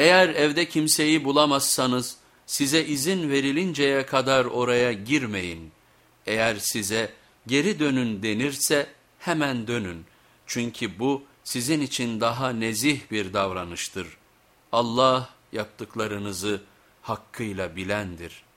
Eğer evde kimseyi bulamazsanız size izin verilinceye kadar oraya girmeyin. Eğer size geri dönün denirse hemen dönün. Çünkü bu sizin için daha nezih bir davranıştır. Allah yaptıklarınızı hakkıyla bilendir.''